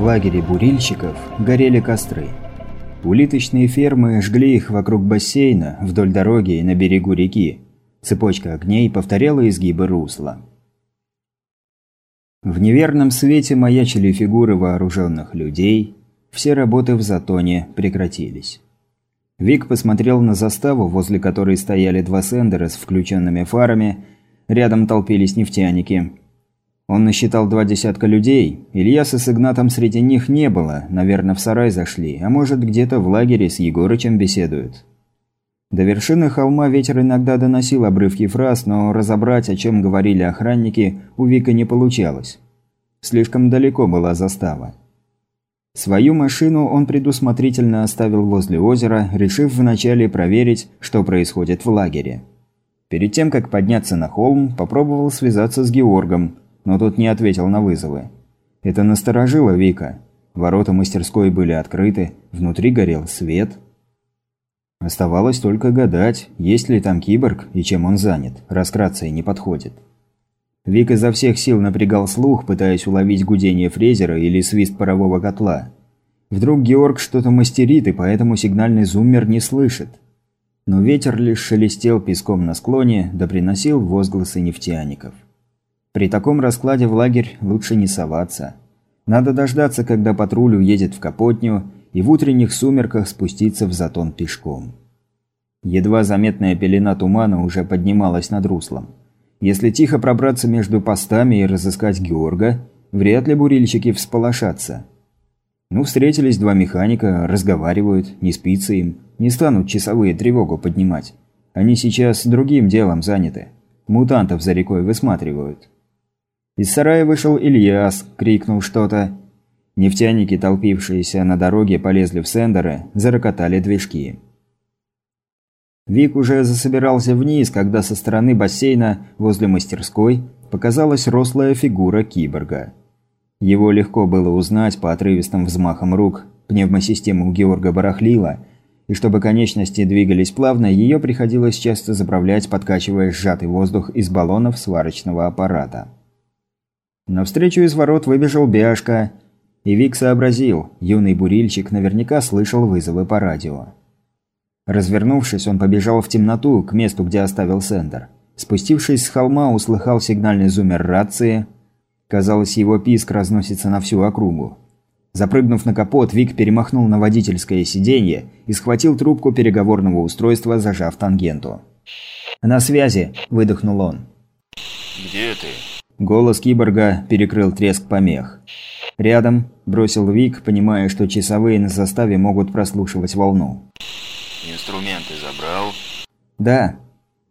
В лагере бурильщиков горели костры. Улиточные фермы жгли их вокруг бассейна, вдоль дороги и на берегу реки. Цепочка огней повторяла изгибы русла. В неверном свете маячили фигуры вооруженных людей, все работы в затоне прекратились. Вик посмотрел на заставу, возле которой стояли два сендера с включенными фарами, рядом толпились нефтяники. Он насчитал два десятка людей, Ильяса с Игнатом среди них не было, наверное, в сарай зашли, а может где-то в лагере с Егорычем беседуют. До вершины холма ветер иногда доносил обрывки фраз, но разобрать, о чем говорили охранники, у Вика не получалось. Слишком далеко была застава. Свою машину он предусмотрительно оставил возле озера, решив вначале проверить, что происходит в лагере. Перед тем, как подняться на холм, попробовал связаться с Георгом, но тот не ответил на вызовы. Это насторожило Вика. Ворота мастерской были открыты, внутри горел свет. Оставалось только гадать, есть ли там киборг и чем он занят, раз не подходит. Вик изо всех сил напрягал слух, пытаясь уловить гудение фрезера или свист парового котла. Вдруг Георг что-то мастерит, и поэтому сигнальный зуммер не слышит. Но ветер лишь шелестел песком на склоне, да приносил возгласы нефтяников. При таком раскладе в лагерь лучше не соваться. Надо дождаться, когда патруль уедет в Капотню, и в утренних сумерках спуститься в затон пешком. Едва заметная пелена тумана уже поднималась над руслом. Если тихо пробраться между постами и разыскать Георга, вряд ли бурильщики всполошатся. Ну, встретились два механика, разговаривают, не спится им, не станут часовые тревогу поднимать. Они сейчас другим делом заняты. Мутантов за рекой высматривают. Из сарая вышел Ильяс, крикнул что-то. Нефтяники, толпившиеся на дороге, полезли в сендеры, зарокотали движки. Вик уже засобирался вниз, когда со стороны бассейна возле мастерской показалась рослая фигура киборга. Его легко было узнать по отрывистым взмахам рук, пневмосистема у Георга барахлила, и чтобы конечности двигались плавно, ее приходилось часто заправлять, подкачивая сжатый воздух из баллонов сварочного аппарата. Навстречу из ворот выбежал Бяшка, и Вик сообразил, юный бурильщик наверняка слышал вызовы по радио. Развернувшись, он побежал в темноту, к месту, где оставил сендер. Спустившись с холма, услыхал сигнальный зумер рации. Казалось, его писк разносится на всю округу. Запрыгнув на капот, Вик перемахнул на водительское сиденье и схватил трубку переговорного устройства, зажав тангенту. «На связи!» – выдохнул он. «Где ты?» Голос киборга перекрыл треск помех. «Рядом», – бросил Вик, понимая, что часовые на заставе могут прослушивать волну. Инструменты забрал? Да.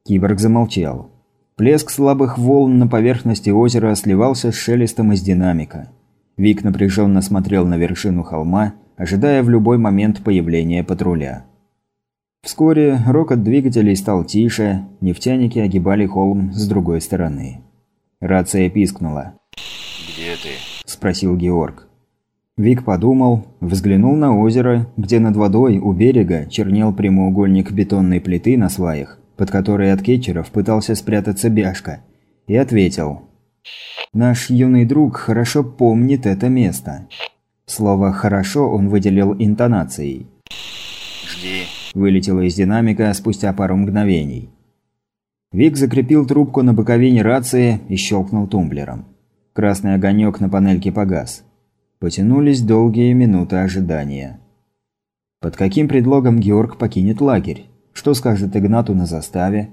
Киборг замолчал. Плеск слабых волн на поверхности озера сливался с шелестом из динамика. Вик напряженно смотрел на вершину холма, ожидая в любой момент появления патруля. Вскоре рокот двигателей стал тише, нефтяники огибали холм с другой стороны. Рация пискнула. «Где ты?» – спросил Георг. Вик подумал, взглянул на озеро, где над водой у берега чернел прямоугольник бетонной плиты на сваях, под которой от кетчеров пытался спрятаться бяшка, и ответил. «Наш юный друг хорошо помнит это место». Слово «хорошо» он выделил интонацией. «Жди», – вылетело из динамика спустя пару мгновений. Вик закрепил трубку на боковине рации и щелкнул тумблером. Красный огонек на панельке погас. Потянулись долгие минуты ожидания. Под каким предлогом Георг покинет лагерь? Что скажет Игнату на заставе?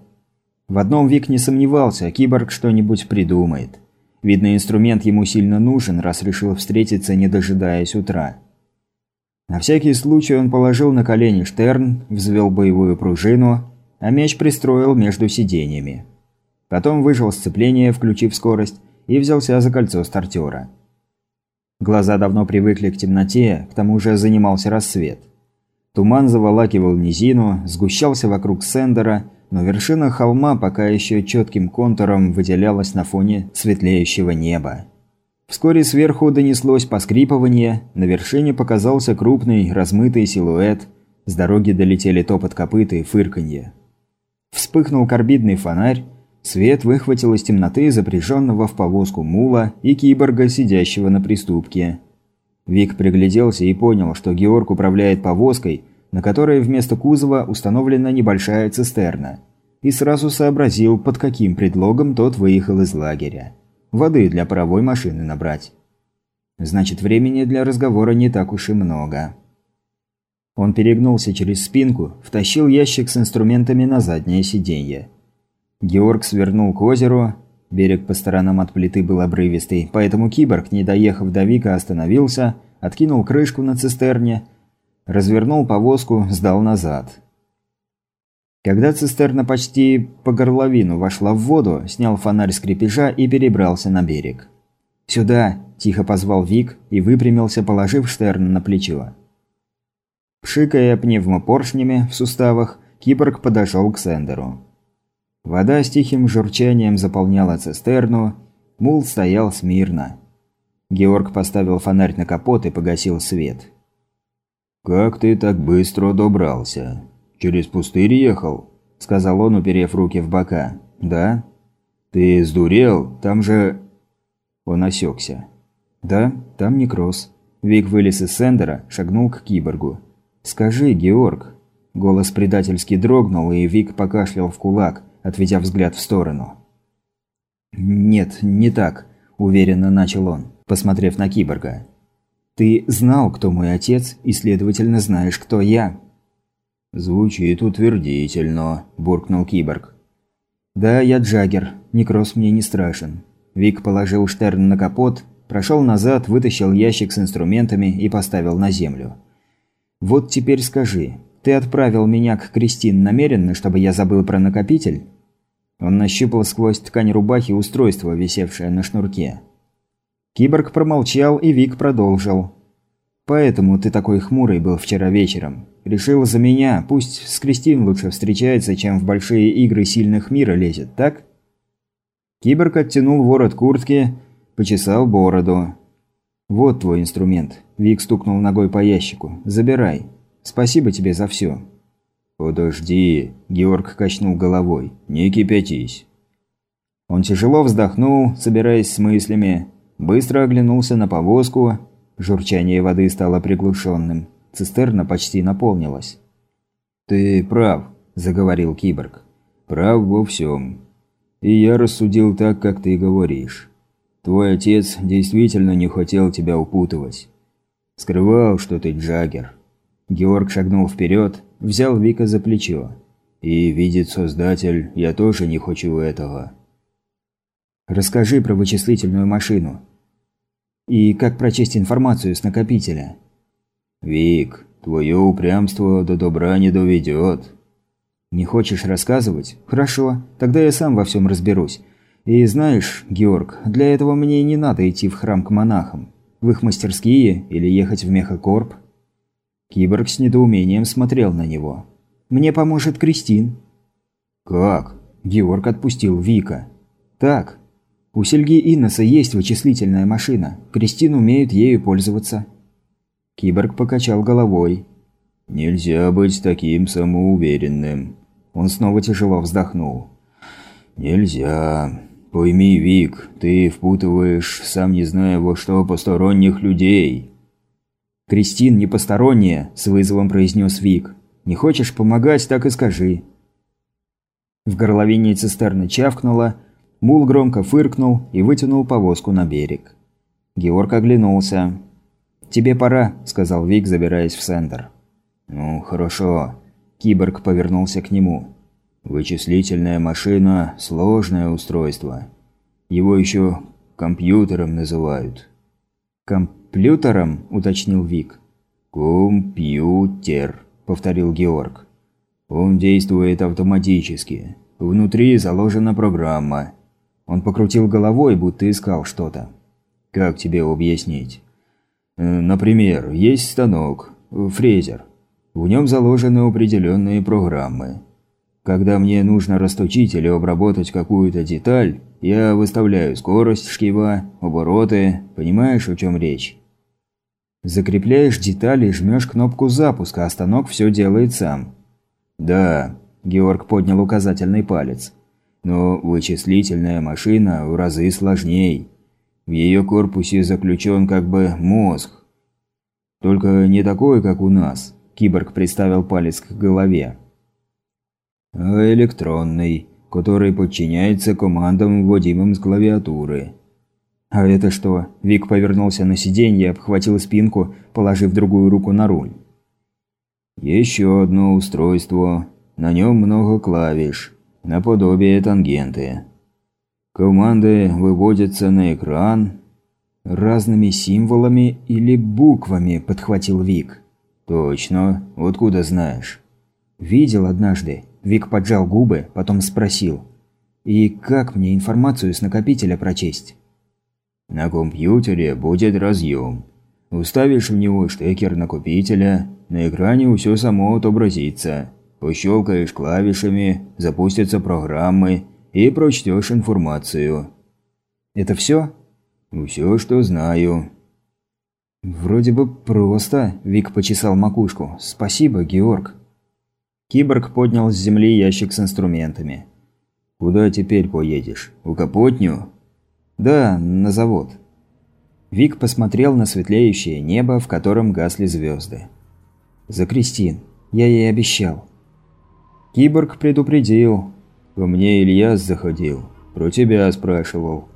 В одном Вик не сомневался, киборг что-нибудь придумает. Видно, инструмент ему сильно нужен, раз решил встретиться, не дожидаясь утра. На всякий случай он положил на колени штерн, взвел боевую пружину, а меч пристроил между сиденьями. Потом выжил сцепление, включив скорость, и взялся за кольцо стартера. Глаза давно привыкли к темноте, к тому же занимался рассвет. Туман заволакивал низину, сгущался вокруг Сендера, но вершина холма пока еще четким контуром выделялась на фоне светлеющего неба. Вскоре сверху донеслось поскрипывание, на вершине показался крупный, размытый силуэт, с дороги долетели топот копыт и фырканье. Вспыхнул карбидный фонарь, Свет выхватил из темноты запряженного в повозку мула и киборга, сидящего на приступке. Вик пригляделся и понял, что Георг управляет повозкой, на которой вместо кузова установлена небольшая цистерна. И сразу сообразил, под каким предлогом тот выехал из лагеря. Воды для паровой машины набрать. Значит, времени для разговора не так уж и много. Он перегнулся через спинку, втащил ящик с инструментами на заднее сиденье. Георг свернул к озеру. Берег по сторонам от плиты был обрывистый, поэтому киборг, не доехав до Вика, остановился, откинул крышку на цистерне, развернул повозку, сдал назад. Когда цистерна почти по горловину вошла в воду, снял фонарь с крепежа и перебрался на берег. «Сюда!» – тихо позвал Вик и выпрямился, положив Штерна на плечо. Пшикая пневмопоршнями в суставах, киборг подошел к Сендеру. Вода с тихим журчанием заполняла цистерну, мул стоял смирно. Георг поставил фонарь на капот и погасил свет. «Как ты так быстро добрался? Через пустырь ехал?» – сказал он, уперев руки в бока. «Да?» «Ты сдурел? Там же...» Он осекся. «Да, там некроз». Вик вылез из сендера, шагнул к киборгу. «Скажи, Георг». Голос предательски дрогнул, и Вик покашлял в кулак, отведя взгляд в сторону. «Нет, не так», – уверенно начал он, посмотрев на киборга. «Ты знал, кто мой отец, и, следовательно, знаешь, кто я». «Звучит утвердительно», – буркнул киборг. «Да, я Джаггер. Некроз мне не страшен. Вик положил Штерн на капот, прошел назад, вытащил ящик с инструментами и поставил на землю. «Вот теперь скажи, ты отправил меня к Кристин намеренно, чтобы я забыл про накопитель?» Он нащупал сквозь ткань рубахи устройство, висевшее на шнурке. Киборг промолчал, и Вик продолжил. «Поэтому ты такой хмурый был вчера вечером. Решил за меня, пусть с Кристин лучше встречается, чем в большие игры сильных мира лезет, так?» Киборг оттянул ворот куртки, почесал бороду. «Вот твой инструмент». Вик стукнул ногой по ящику. «Забирай. Спасибо тебе за все». «Подожди», – Георг качнул головой. «Не кипятись». Он тяжело вздохнул, собираясь с мыслями. Быстро оглянулся на повозку. Журчание воды стало приглушенным. Цистерна почти наполнилась. «Ты прав», – заговорил киборг. «Прав во всем. И я рассудил так, как ты говоришь. Твой отец действительно не хотел тебя упутывать. Скрывал, что ты Джаггер. Георг шагнул вперед, взял Вика за плечо. И, видит Создатель, я тоже не хочу этого. Расскажи про вычислительную машину. И как прочесть информацию с накопителя. Вик, твое упрямство до добра не доведет. Не хочешь рассказывать? Хорошо, тогда я сам во всем разберусь. И знаешь, Георг, для этого мне не надо идти в храм к монахам. В их мастерские или ехать в мехакорп. Киборг с недоумением смотрел на него. «Мне поможет Кристин». «Как?» Георг отпустил Вика. «Так. У Сельги Инноса есть вычислительная машина. Кристин умеет ею пользоваться». Киборг покачал головой. «Нельзя быть таким самоуверенным». Он снова тяжело вздохнул. «Нельзя. Пойми, Вик, ты впутываешь, сам не зная во что, посторонних людей». «Кристин не посторонняя», – с вызовом произнес Вик. «Не хочешь помогать, так и скажи». В горловине цистерны чавкнуло, мул громко фыркнул и вытянул повозку на берег. Георг оглянулся. «Тебе пора», – сказал Вик, забираясь в центр. «Ну, хорошо». Киборг повернулся к нему. «Вычислительная машина – сложное устройство. Его еще компьютером называют». «Компьютером?» – уточнил Вик. «Компьютер», – повторил Георг. «Он действует автоматически. Внутри заложена программа». Он покрутил головой, будто искал что-то. «Как тебе объяснить?» «Э, «Например, есть станок, фрезер. В нем заложены определенные программы. Когда мне нужно расточить или обработать какую-то деталь, я выставляю скорость шкива, обороты, понимаешь, о чем речь? Закрепляешь детали и жмешь кнопку запуска, а станок все делает сам. Да, Георг поднял указательный палец. Но вычислительная машина в разы сложней. В ее корпусе заключен как бы мозг. Только не такой, как у нас», – киборг приставил палец к голове. «А электронный, который подчиняется командам, вводимым с клавиатуры». «А это что?» – Вик повернулся на сиденье, обхватил спинку, положив другую руку на руль. «Еще одно устройство. На нем много клавиш, наподобие тангенты. Команды выводятся на экран, «Разными символами или буквами», – подхватил Вик. «Точно. Откуда знаешь?» «Видел однажды». Вик поджал губы, потом спросил. «И как мне информацию с накопителя прочесть?» «На компьютере будет разъем. Уставишь в него штекер накопителя, на экране все само отобразится. Пощелкаешь клавишами, запустятся программы и прочтешь информацию». «Это все?» «Все, что знаю». «Вроде бы просто», – Вик почесал макушку. «Спасибо, Георг». Киборг поднял с земли ящик с инструментами. «Куда теперь поедешь? У Капотню?» «Да, на завод». Вик посмотрел на светлеющее небо, в котором гасли звезды. «За Кристин. Я ей обещал». Киборг предупредил. «Ко мне Ильяс заходил. Про тебя спрашивал».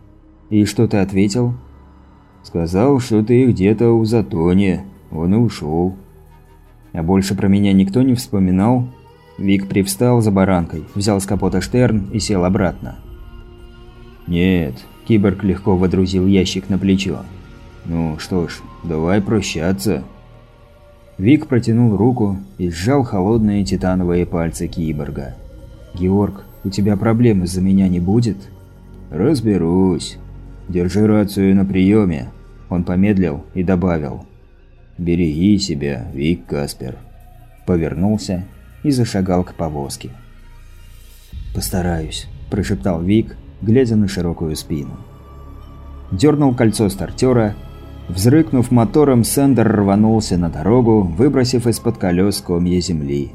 «И что ты ответил?» «Сказал, что ты где-то у Затоне. Он и ушел». «А больше про меня никто не вспоминал?» Вик привстал за баранкой, взял с капота Штерн и сел обратно. «Нет», – киборг легко водрузил ящик на плечо. «Ну что ж, давай прощаться». Вик протянул руку и сжал холодные титановые пальцы киборга. «Георг, у тебя проблем из-за меня не будет?» «Разберусь. Держи рацию на приеме». Он помедлил и добавил. «Береги себя, Вик Каспер». Повернулся и зашагал к повозке. «Постараюсь», – прошептал Вик, глядя на широкую спину. Дернул кольцо стартера. Взрыкнув мотором, Сендер рванулся на дорогу, выбросив из-под колес комья земли.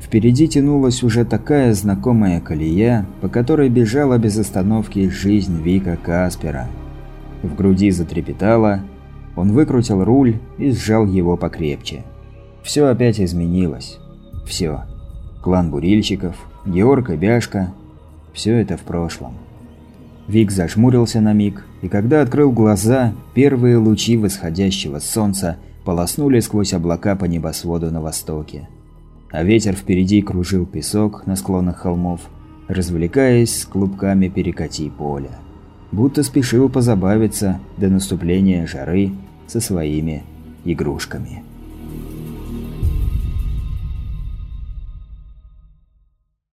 Впереди тянулась уже такая знакомая колея, по которой бежала без остановки жизнь Вика Каспера. В груди затрепетало, он выкрутил руль и сжал его покрепче. Все опять изменилось. Все. Клан бурильщиков, Георг и Бяшка – все это в прошлом. Вик зажмурился на миг, и когда открыл глаза, первые лучи восходящего солнца полоснули сквозь облака по небосводу на востоке а ветер впереди кружил песок на склонах холмов, развлекаясь с клубками перекати поля. Будто спешил позабавиться до наступления жары со своими игрушками.